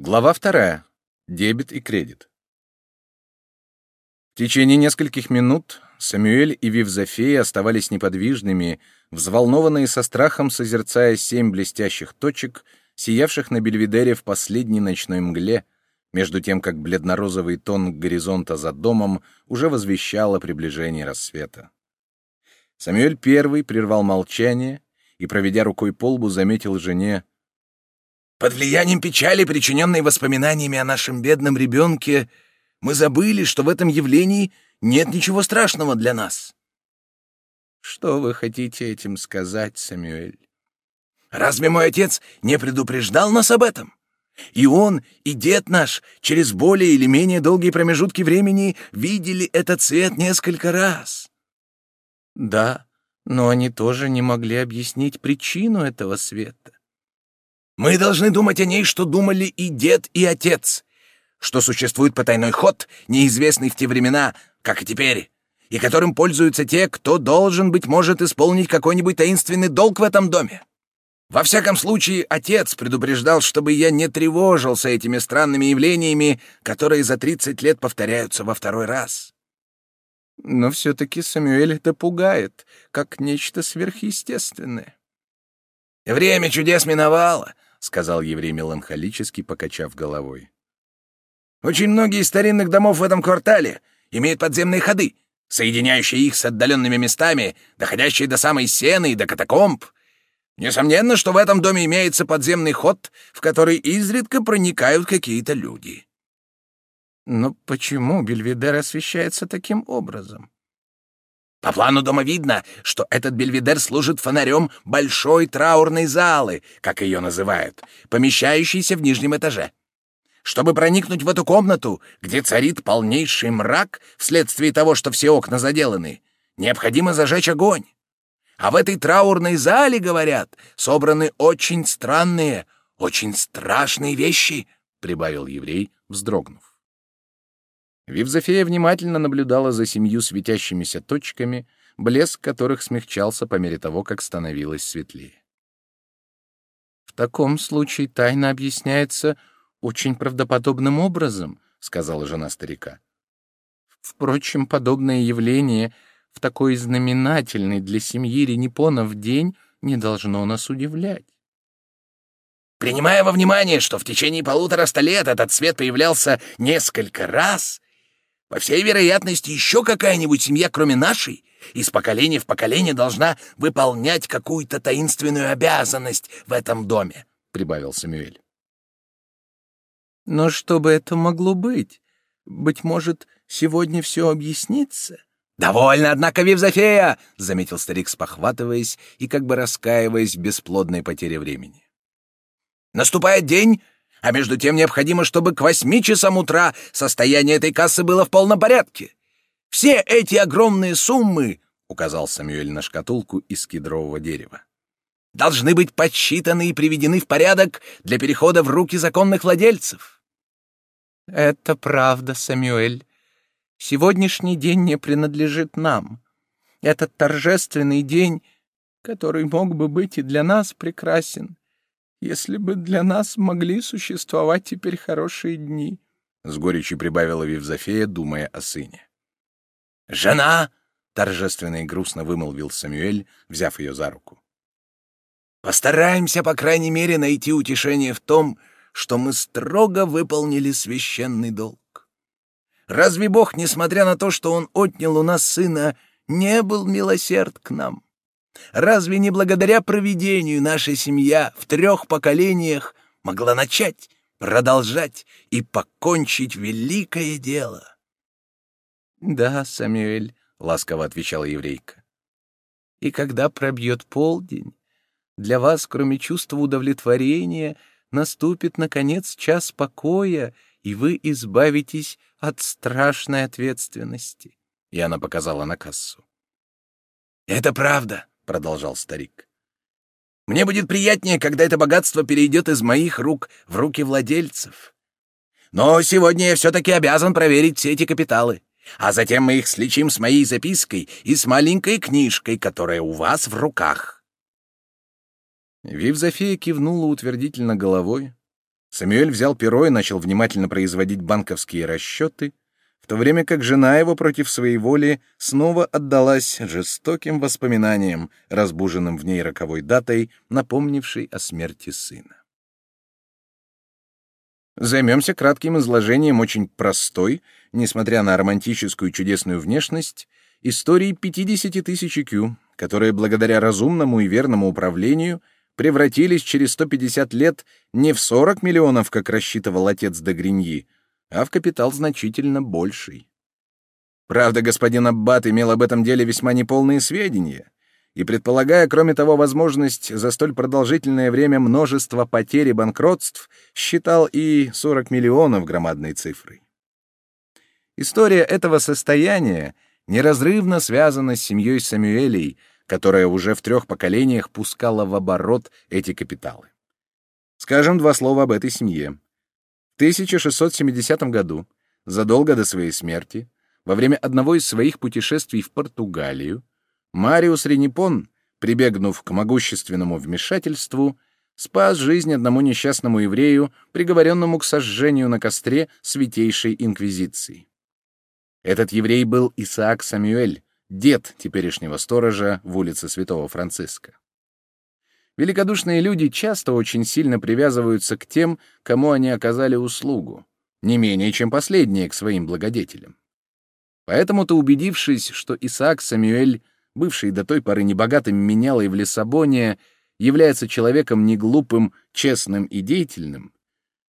Глава вторая. Дебет и кредит. В течение нескольких минут Самюэль и Вивзофея оставались неподвижными, взволнованные со страхом, созерцая семь блестящих точек, сиявших на Бельведере в последней ночной мгле, между тем как бледно-розовый тон горизонта за домом уже возвещал о приближении рассвета. Самюэль первый прервал молчание и, проведя рукой по лбу, заметил жене — под влиянием печали, причиненной воспоминаниями о нашем бедном ребенке, мы забыли, что в этом явлении нет ничего страшного для нас. Что вы хотите этим сказать, Самюэль? Разве мой отец не предупреждал нас об этом? И он, и дед наш через более или менее долгие промежутки времени видели этот цвет несколько раз. Да, но они тоже не могли объяснить причину этого света. Мы должны думать о ней, что думали и дед, и отец, что существует потайной ход, неизвестный в те времена, как и теперь, и которым пользуются те, кто должен, быть может, исполнить какой-нибудь таинственный долг в этом доме. Во всяком случае, отец предупреждал, чтобы я не тревожился этими странными явлениями, которые за тридцать лет повторяются во второй раз. Но все-таки Самюэль это пугает, как нечто сверхъестественное. Время чудес миновало, — сказал еврей меланхолически, покачав головой. «Очень многие из старинных домов в этом квартале имеют подземные ходы, соединяющие их с отдаленными местами, доходящие до самой сены и до катакомб. Несомненно, что в этом доме имеется подземный ход, в который изредка проникают какие-то люди». «Но почему Бельведер освещается таким образом?» По плану дома видно, что этот бельведер служит фонарем большой траурной залы, как ее называют, помещающейся в нижнем этаже. Чтобы проникнуть в эту комнату, где царит полнейший мрак вследствие того, что все окна заделаны, необходимо зажечь огонь. А в этой траурной зале, говорят, собраны очень странные, очень страшные вещи, — прибавил еврей, вздрогнув. Вивзофея внимательно наблюдала за семью светящимися точками, блеск которых смягчался по мере того, как становилось светлее. «В таком случае тайна объясняется очень правдоподобным образом», — сказала жена старика. «Впрочем, подобное явление в такой знаменательный для семьи Ренепонов день не должно нас удивлять. Принимая во внимание, что в течение полутора ста лет этот цвет появлялся несколько раз, по всей вероятности, еще какая-нибудь семья, кроме нашей, из поколения в поколение должна выполнять какую-то таинственную обязанность в этом доме», — прибавил Самюэль. «Но что бы это могло быть? Быть может, сегодня все объяснится?» «Довольно, однако, Вивзофея!» — заметил старик, спохватываясь и как бы раскаиваясь в бесплодной потере времени. «Наступает день, а между тем необходимо, чтобы к восьми часам утра состояние этой кассы было в полном порядке. Все эти огромные суммы, — указал Самюэль на шкатулку из кедрового дерева, — должны быть подсчитаны и приведены в порядок для перехода в руки законных владельцев. Это правда, Самюэль. Сегодняшний день не принадлежит нам. Этот торжественный день, который мог бы быть и для нас прекрасен, если бы для нас могли существовать теперь хорошие дни», — с горечью прибавила Вивзофея, думая о сыне. «Жена!» — торжественно и грустно вымолвил Самюэль, взяв ее за руку. «Постараемся, по крайней мере, найти утешение в том, что мы строго выполнили священный долг. Разве Бог, несмотря на то, что Он отнял у нас сына, не был милосерд к нам?» Разве не благодаря проведению наша семья в трех поколениях могла начать, продолжать и покончить великое дело? — Да, Самюэль, — ласково отвечала еврейка. — И когда пробьет полдень, для вас, кроме чувства удовлетворения, наступит, наконец, час покоя, и вы избавитесь от страшной ответственности. И она показала на кассу. — Это правда, продолжал старик. Мне будет приятнее, когда это богатство перейдет из моих рук в руки владельцев. Но сегодня я все-таки обязан проверить все эти капиталы. А затем мы их сличим с моей запиской и с маленькой книжкой, которая у вас в руках. Вивзофея кивнула утвердительно головой, Самюэль взял перо и начал внимательно производить банковские расчеты, в то время как жена его против своей воли снова отдалась жестоким воспоминаниям, разбуженным в ней роковой датой, напомнившей о смерти сына. Займемся кратким изложением очень простой, несмотря на романтическую чудесную внешность, истории 50 тысяч IQ, которые благодаря разумному и верному управлению превратились через 150 лет не в 40 миллионов, как рассчитывал отец де Гриньи, а в капитал значительно больший. Правда, господин Аббат имел об этом деле весьма неполные сведения, и, предполагая, кроме того, возможность за столь продолжительное время множество потерь и банкротств, считал и 40 миллионов громадной цифрой. История этого состояния неразрывно связана с семьей Самюэлей, которая уже в трех поколениях пускала в оборот эти капиталы. Скажем два слова об этой семье. 1670 году, задолго до своей смерти, во время одного из своих путешествий в Португалию, Мариус Ренипон, прибегнув к могущественному вмешательству, спас жизнь одному несчастному еврею, приговоренному к сожжению на костре Святейшей Инквизиции. Этот еврей был Исаак Самюэль, дед теперешнего сторожа в улице Святого Франциска. Великодушные люди часто очень сильно привязываются к тем, кому они оказали услугу, не менее, чем последние к своим благодетелям. Поэтому-то, убедившись, что Исаак Самюэль, бывший до той поры небогатым менялой в Лиссабоне, является человеком неглупым, честным и деятельным,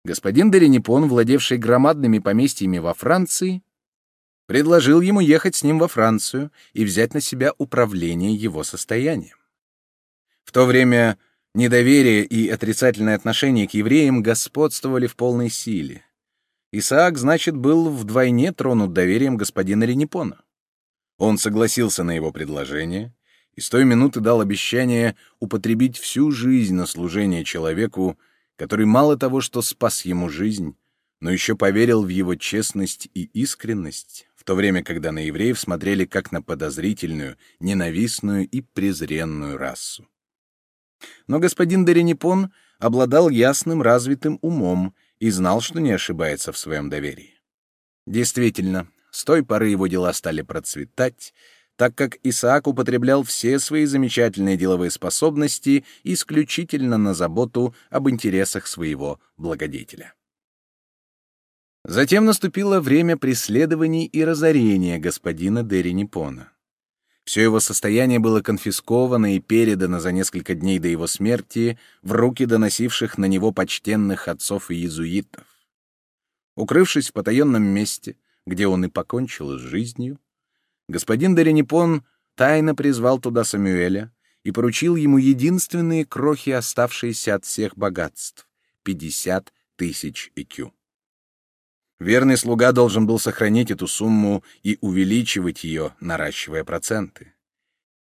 господин Деренипон, владевший громадными поместьями во Франции, предложил ему ехать с ним во Францию и взять на себя управление его состоянием. В то время недоверие и отрицательное отношение к евреям господствовали в полной силе. Исаак, значит, был вдвойне тронут доверием господина Ренепона. Он согласился на его предложение и с той минуты дал обещание употребить всю жизнь на служение человеку, который мало того, что спас ему жизнь, но еще поверил в его честность и искренность, в то время, когда на евреев смотрели как на подозрительную, ненавистную и презренную расу. Но господин Деренипон обладал ясным, развитым умом и знал, что не ошибается в своем доверии. Действительно, с той поры его дела стали процветать, так как Исаак употреблял все свои замечательные деловые способности исключительно на заботу об интересах своего благодетеля. Затем наступило время преследований и разорения господина Дерри Ниппона. Все его состояние было конфисковано и передано за несколько дней до его смерти в руки доносивших на него почтенных отцов и иезуитов. Укрывшись в потаенном месте, где он и покончил с жизнью, господин Деренипон тайно призвал туда Самюэля и поручил ему единственные крохи, оставшиеся от всех богатств — пятьдесят тысяч икю. Верный слуга должен был сохранить эту сумму и увеличивать ее, наращивая проценты.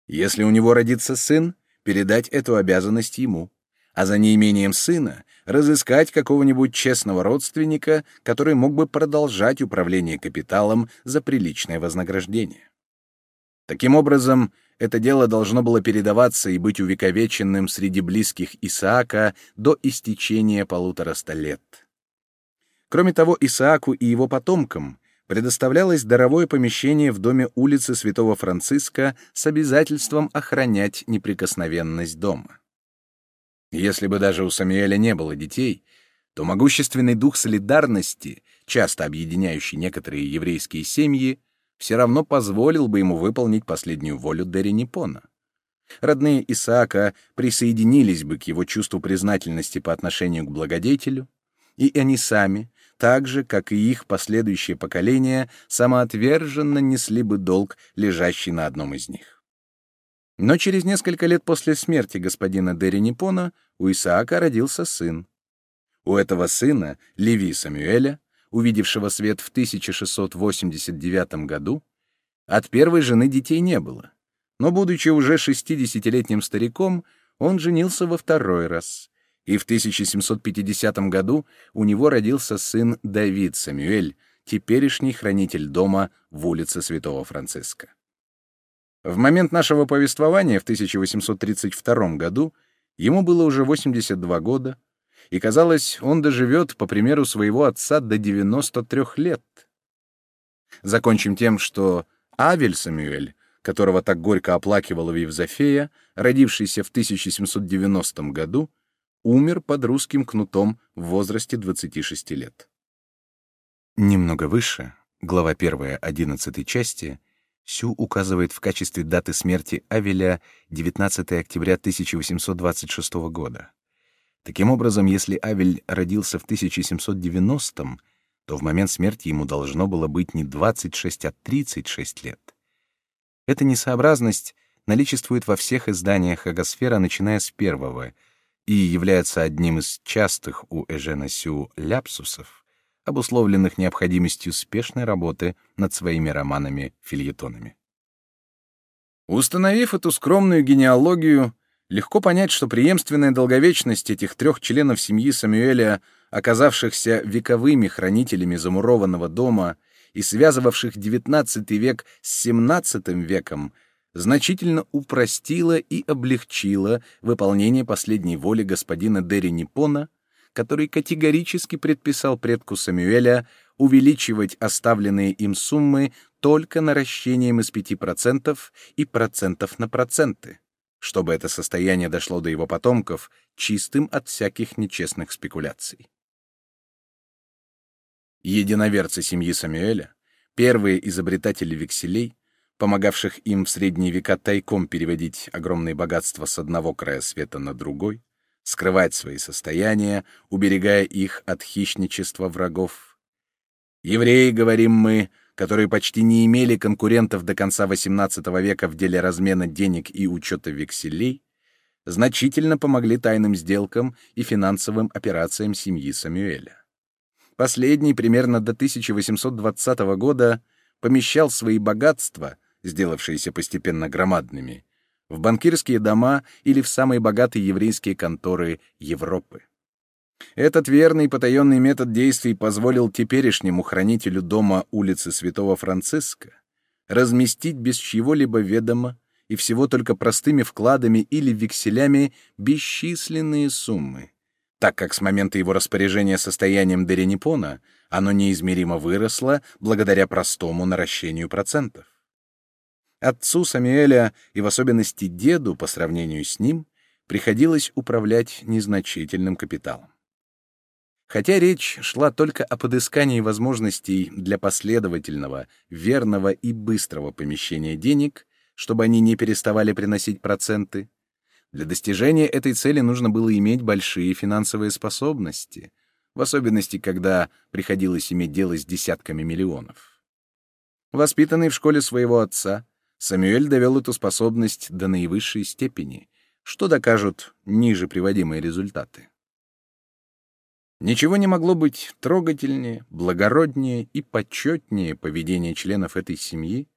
Если у него родится сын, передать эту обязанность ему, а за неимением сына разыскать какого-нибудь честного родственника, который мог бы продолжать управление капиталом за приличное вознаграждение. Таким образом, это дело должно было передаваться и быть увековеченным среди близких Исаака до истечения полутораста лет. Кроме того, Исааку и его потомкам предоставлялось даровое помещение в доме улицы Святого Франциска с обязательством охранять неприкосновенность дома. Если бы даже у Самуэля не было детей, то могущественный дух солидарности, часто объединяющий некоторые еврейские семьи, все равно позволил бы ему выполнить последнюю волю Дерри Ниппона. Родные Исаака присоединились бы к его чувству признательности по отношению к благодетелю, и они сами, так же, как и их последующие поколения, самоотверженно несли бы долг, лежащий на одном из них. Но через несколько лет после смерти господина Деринипона у Исаака родился сын. У этого сына, Леви Самюэля, увидевшего свет в 1689 году, от первой жены детей не было. Но, будучи уже 60-летним стариком, он женился во второй раз и в 1750 году у него родился сын Давид Самюэль, теперешний хранитель дома в улице Святого Франциска. В момент нашего повествования в 1832 году ему было уже 82 года, и, казалось, он доживет, по примеру своего отца, до 93 лет. Закончим тем, что Авель Самюэль, которого так горько оплакивала Евзофея, родившийся в 1790 году, умер под русским кнутом в возрасте 26 лет. Немного выше, глава 1 11 части, Сю указывает в качестве даты смерти Авеля 19 октября 1826 года. Таким образом, если Авель родился в 1790 то в момент смерти ему должно было быть не 26, а 36 лет. Эта несообразность наличествует во всех изданиях Агосфера, начиная с первого, и является одним из частых у Эжена Сю ляпсусов, обусловленных необходимостью спешной работы над своими романами-фильетонами. Установив эту скромную генеалогию, легко понять, что преемственная долговечность этих трех членов семьи Самуэля, оказавшихся вековыми хранителями замурованного дома и связывавших XIX век с XVII веком, значительно упростила и облегчила выполнение последней воли господина Дерри Ниппона, который категорически предписал предку Самуэля увеличивать оставленные им суммы только наращением из 5% и процентов на проценты, чтобы это состояние дошло до его потомков чистым от всяких нечестных спекуляций. Единоверцы семьи Самуэля, первые изобретатели векселей, помогавших им в средние века тайком переводить огромные богатства с одного края света на другой, скрывать свои состояния, уберегая их от хищничества врагов. Евреи, говорим мы, которые почти не имели конкурентов до конца XVIII века в деле размена денег и учета векселей, значительно помогли тайным сделкам и финансовым операциям семьи Самюэля. Последний примерно до 1820 года помещал свои богатства, сделавшиеся постепенно громадными, в банкирские дома или в самые богатые еврейские конторы Европы. Этот верный потаенный метод действий позволил теперешнему хранителю дома улицы Святого Франциска разместить без чьего-либо ведома и всего только простыми вкладами или векселями бесчисленные суммы, так как с момента его распоряжения состоянием Деренипона оно неизмеримо выросло благодаря простому наращению процентов. Отцу Самуэля и в особенности деду по сравнению с ним приходилось управлять незначительным капиталом. Хотя речь шла только о подыскании возможностей для последовательного, верного и быстрого помещения денег, чтобы они не переставали приносить проценты, для достижения этой цели нужно было иметь большие финансовые способности, в особенности, когда приходилось иметь дело с десятками миллионов. Воспитанный в школе своего отца, Самюэль довел эту способность до наивысшей степени, что докажут ниже приводимые результаты. Ничего не могло быть трогательнее, благороднее и почетнее поведения членов этой семьи,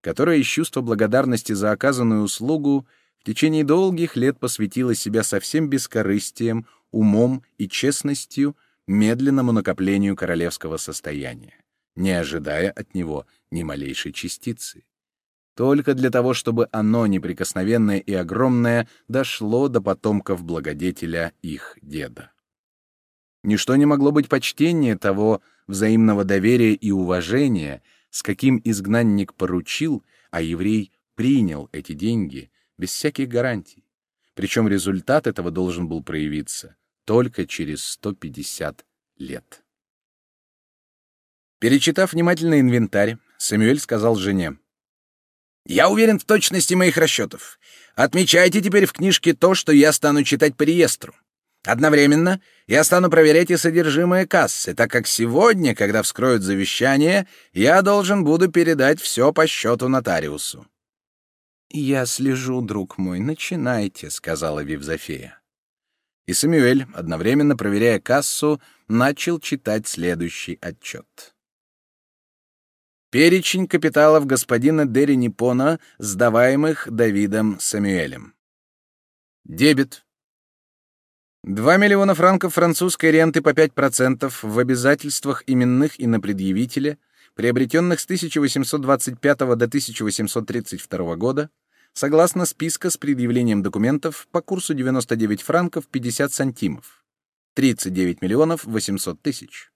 которая из чувства благодарности за оказанную услугу в течение долгих лет посвятила себя совсем бескорыстием, умом и честностью медленному накоплению королевского состояния, не ожидая от него ни малейшей частицы только для того, чтобы оно, неприкосновенное и огромное, дошло до потомков благодетеля их деда. Ничто не могло быть почтеннее того взаимного доверия и уважения, с каким изгнанник поручил, а еврей принял эти деньги без всяких гарантий. Причем результат этого должен был проявиться только через 150 лет. Перечитав внимательно инвентарь, Самюэль сказал жене, я уверен в точности моих расчетов. Отмечайте теперь в книжке то, что я стану читать по реестру. Одновременно я стану проверять и содержимое кассы, так как сегодня, когда вскроют завещание, я должен буду передать все по счету нотариусу. «Я слежу, друг мой, начинайте», — сказала Вивзофея. И Самюэль, одновременно проверяя кассу, начал читать следующий отчет. Перечень капиталов господина Дерри Ниппона, сдаваемых Давидом Самюэлем. Дебет. 2 миллиона франков французской ренты по 5% в обязательствах именных и на предъявителя, приобретенных с 1825 до 1832 года, согласно списка с предъявлением документов по курсу 99 франков 50 сантимов. 39 миллионов 800 тысяч.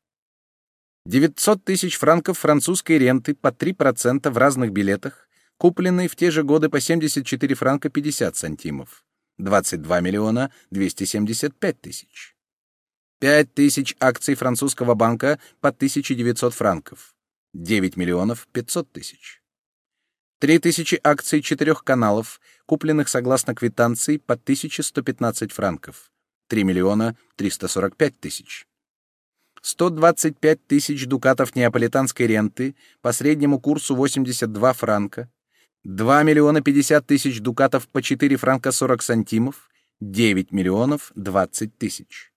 900 тысяч франков французской ренты по 3% в разных билетах, купленные в те же годы по 74 франка 50 сантимов. 22 миллиона 275 тысяч. 5 тысяч акций французского банка по 1900 франков. 9 миллионов 500 тысяч. 3 тысячи акций четырех каналов, купленных согласно квитанции по 1115 франков. 3 миллиона 345 тысяч. 125 тысяч дукатов неаполитанской ренты по среднему курсу 82 франка, 2 миллиона 50 тысяч дукатов по 4 франка 40 сантимов, 9 миллионов 20 тысяч.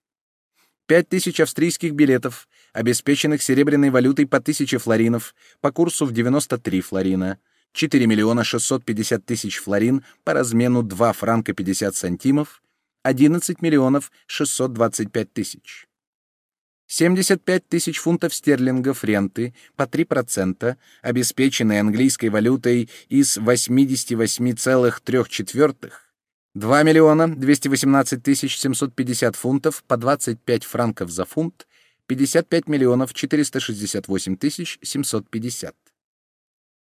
5 тысяч австрийских билетов, обеспеченных серебряной валютой по 1000 флоринов, по курсу в 93 флорина, 4 миллиона 650 тысяч флорин по размену 2 франка 50 сантимов, 11 миллионов 625 тысяч. 75 тысяч фунтов стерлингов ренты по 3%, обеспеченные английской валютой из 88,3 2 миллиона 218 тысяч 750 фунтов по 25 франков за фунт, 55 миллионов 468 тысяч 750.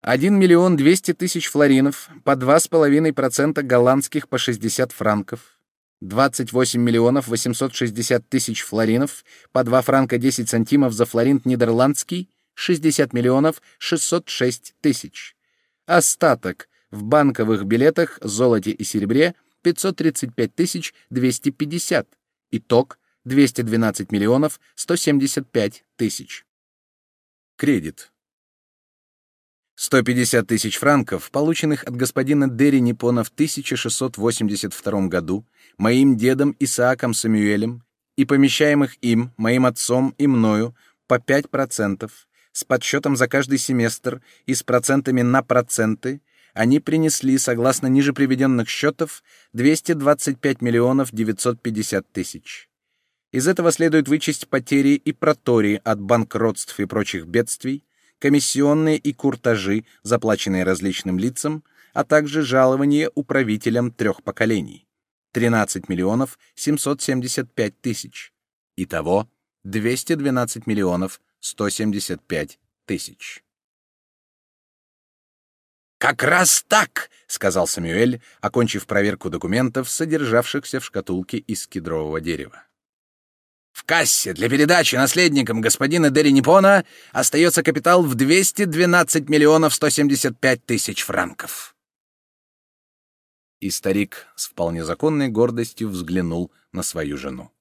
1 миллион 200 тысяч флоринов по 2,5% голландских по 60 франков, 28 миллионов 860 тысяч флоринов, по 2 франка 10 сантимов за флоринт нидерландский, 60 миллионов 606 тысяч. Остаток в банковых билетах, золоте и серебре 535 тысяч 250. Итог 212 миллионов 175 тысяч. Кредит. 150 тысяч франков, полученных от господина Дерри Ниппона в 1682 году, моим дедом Исааком Самюэлем, и помещаемых им, моим отцом и мною, по 5%, с подсчетом за каждый семестр и с процентами на проценты, они принесли, согласно ниже приведенных счетов, 225 миллионов 950 тысяч. Из этого следует вычесть потери и протории от банкротств и прочих бедствий, комиссионные и куртажи, заплаченные различным лицам, а также жалование управителям трех поколений. 13 миллионов 775 тысяч. Итого 212 миллионов 175 тысяч. «Как раз так!» — сказал Самюэль, окончив проверку документов, содержавшихся в шкатулке из кедрового дерева. В кассе для передачи наследникам господина Деринипона остается капитал в 212 миллионов 175 тысяч франков. И старик с вполне законной гордостью взглянул на свою жену.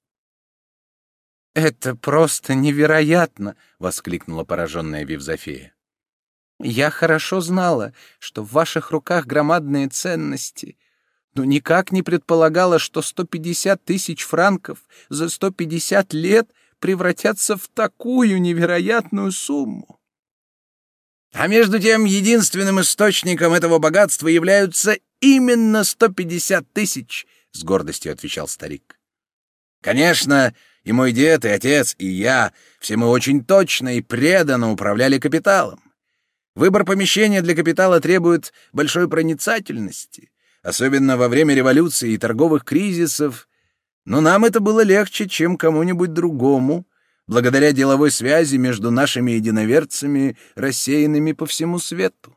«Это просто невероятно!» — воскликнула пораженная Вивзофея. «Я хорошо знала, что в ваших руках громадные ценности, но никак не предполагала, что 150 тысяч франков за 150 лет превратятся в такую невероятную сумму. А между тем, единственным источником этого богатства являются именно 150 тысяч, — с гордостью отвечал старик. Конечно, и мой дед, и отец, и я, все мы очень точно и преданно управляли капиталом. Выбор помещения для капитала требует большой проницательности, особенно во время революции и торговых кризисов, но нам это было легче, чем кому-нибудь другому, благодаря деловой связи между нашими единоверцами, рассеянными по всему свету.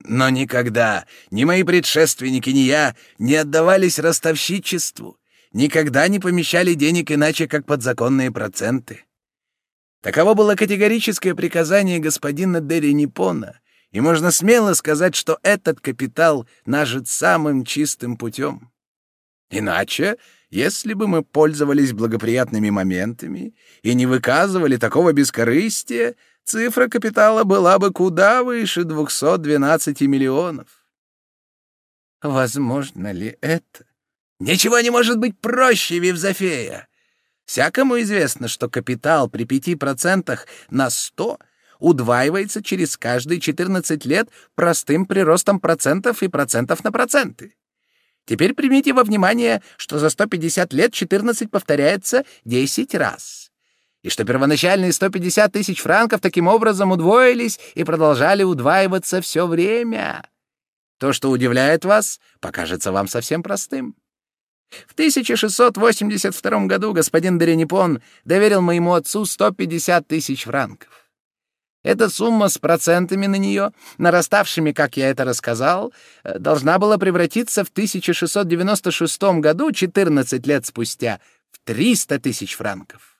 Но никогда ни мои предшественники, ни я не отдавались ростовщичеству, никогда не помещали денег иначе, как под законные проценты. Таково было категорическое приказание господина Дерри Ниппона, и можно смело сказать, что этот капитал нажит самым чистым путем. Иначе, если бы мы пользовались благоприятными моментами и не выказывали такого бескорыстия, цифра капитала была бы куда выше 212 миллионов. Возможно ли это? Ничего не может быть проще, Вивзофея. Всякому известно, что капитал при 5% на 100 — удваивается через каждые 14 лет простым приростом процентов и процентов на проценты. Теперь примите во внимание, что за 150 лет 14 повторяется 10 раз. И что первоначальные 150 тысяч франков таким образом удвоились и продолжали удваиваться все время. То, что удивляет вас, покажется вам совсем простым. В 1682 году господин Беренипон доверил моему отцу 150 тысяч франков. Эта сумма с процентами на нее, нараставшими, как я это рассказал, э, должна была превратиться в 1696 году, 14 лет спустя, в 300 тысяч франков.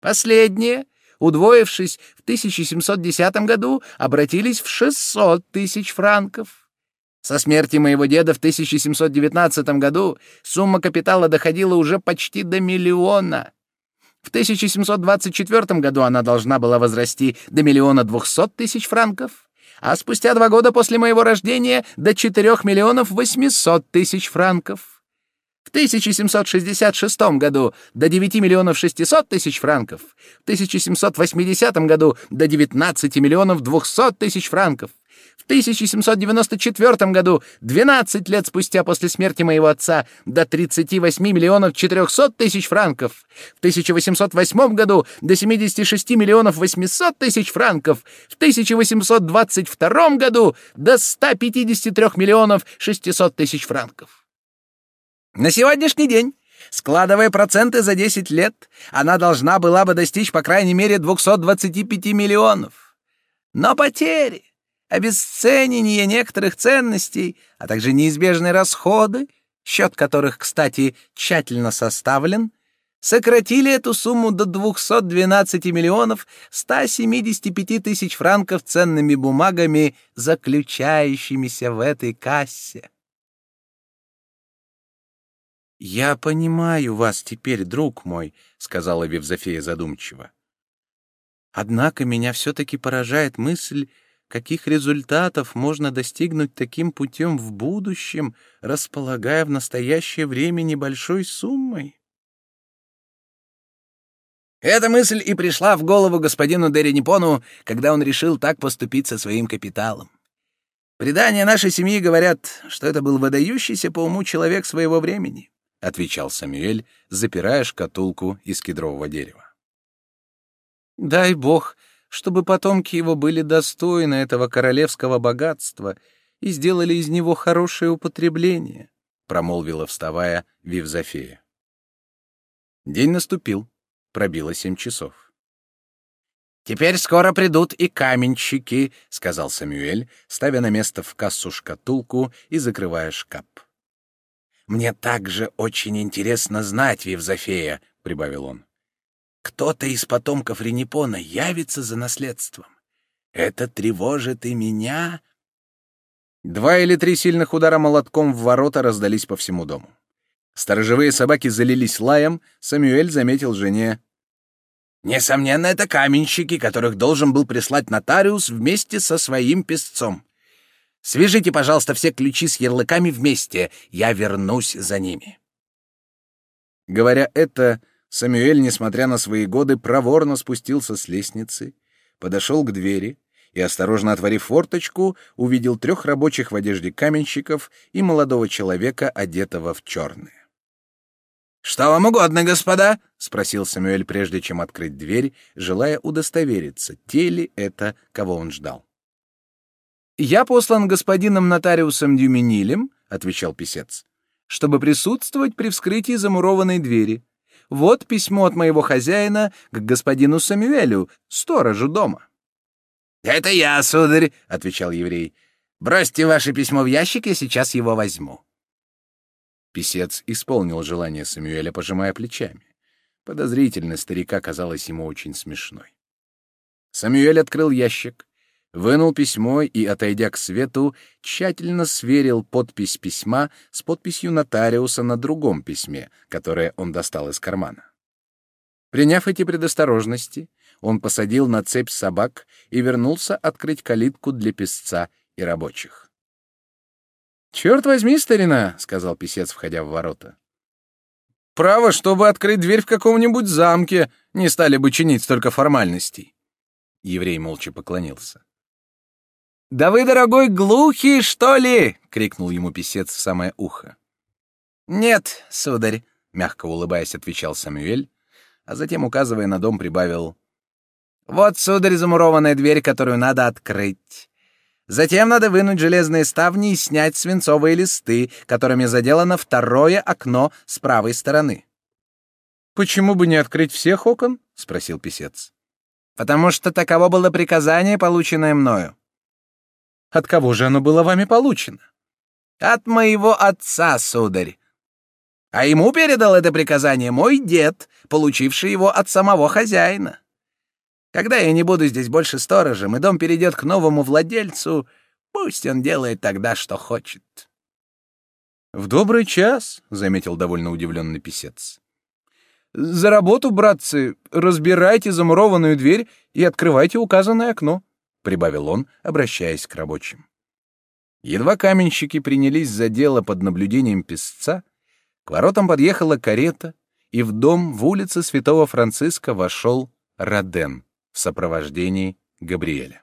Последние, удвоившись в 1710 году, обратились в 600 тысяч франков. Со смерти моего деда в 1719 году сумма капитала доходила уже почти до миллиона. В 1724 году она должна была возрасти до миллиона двухсот тысяч франков, а спустя два года после моего рождения до четырех миллионов восьмисот тысяч франков. В 1766 году до 9 миллионов 600 тысяч франков, в 1780 году до 19 миллионов 200 тысяч франков, 1794 году, 12 лет спустя после смерти моего отца, до 38 миллионов 400 тысяч франков. В 1808 году до 76 миллионов 800 тысяч франков. В 1822 году до 153 миллионов 600 тысяч франков. На сегодняшний день Складывая проценты за 10 лет, она должна была бы достичь по крайней мере 225 миллионов. Но потери, обесценение некоторых ценностей, а также неизбежные расходы, счет которых, кстати, тщательно составлен, сократили эту сумму до 212 миллионов 175 тысяч франков ценными бумагами, заключающимися в этой кассе. «Я понимаю вас теперь, друг мой», — сказала Вевзофея задумчиво. «Однако меня все-таки поражает мысль, каких результатов можно достигнуть таким путем в будущем, располагая в настоящее время небольшой суммой? Эта мысль и пришла в голову господину Деренипону, когда он решил так поступить со своим капиталом. Предания нашей семьи говорят, что это был выдающийся по уму человек своего времени, — отвечал Самюэль, запирая шкатулку из кедрового дерева. «Дай бог, чтобы потомки его были достойны этого королевского богатства и сделали из него хорошее употребление, промолвила, вставая, Вивзофея. День наступил, пробило семь часов. «Теперь скоро придут и каменщики», — сказал Самюэль, ставя на место в кассу шкатулку и закрывая шкаф. «Мне также очень интересно знать, Вивзофея», — прибавил он. Кто-то из потомков Ренепона явится за наследством. Это тревожит и меня. Два или три сильных удара молотком в ворота раздались по всему дому. Сторожевые собаки залились лаем, Самюэль заметил жене. «Несомненно, это каменщики, которых должен был прислать нотариус вместе со своим песцом. Свяжите, пожалуйста, все ключи с ярлыками вместе, я вернусь за ними». Говоря это, Самюэль, несмотря на свои годы, проворно спустился с лестницы, подошел к двери и, осторожно отворив форточку, увидел трех рабочих в одежде каменщиков и молодого человека, одетого в черное. «Что вам угодно, господа?» — спросил Самюэль, прежде чем открыть дверь, желая удостовериться, те ли это, кого он ждал. «Я послан господином нотариусом Дюминилем», — отвечал писец, «чтобы присутствовать при вскрытии замурованной двери. Вот письмо от моего хозяина к господину Самюэлю, сторожу дома». «Это я, сударь», — отвечал еврей. «Бросьте ваше письмо в ящик, я сейчас его возьму». Писец исполнил желание Самюэля, пожимая плечами. Подозрительность старика казалась ему очень смешной. Самюэль открыл ящик, вынул письмо и, отойдя к свету, тщательно сверил подпись письма с подписью нотариуса на другом письме, которое он достал из кармана. Приняв эти предосторожности, он посадил на цепь собак и вернулся открыть калитку для песца и рабочих. «Черт возьми, старина!» — сказал писец, входя в ворота. «Право, чтобы открыть дверь в каком-нибудь замке, не стали бы чинить столько формальностей». Еврей молча поклонился. «Да вы, дорогой, глухий, что ли?» — крикнул ему писец в самое ухо. «Нет, сударь», — мягко улыбаясь, отвечал Самюэль, а затем, указывая на дом, прибавил. «Вот, сударь, замурованная дверь, которую надо открыть. Затем надо вынуть железные ставни и снять свинцовые листы, которыми заделано второе окно с правой стороны. «Почему бы не открыть всех окон?» — спросил писец. «Потому что таково было приказание, полученное мною». «От кого же оно было вами получено?» «От моего отца, сударь. А ему передал это приказание мой дед, получивший его от самого хозяина. Когда я не буду здесь больше сторожем, и дом перейдет к новому владельцу, пусть он делает тогда, что хочет». «В добрый час», — заметил довольно удивленный писец. «За работу, братцы, разбирайте замурованную дверь и открывайте указанное окно», — прибавил он, обращаясь к рабочим. Едва каменщики принялись за дело под наблюдением писца, к воротам подъехала карета, и в дом в улице Святого Франциска вошел Роден в сопровождении Габриэля.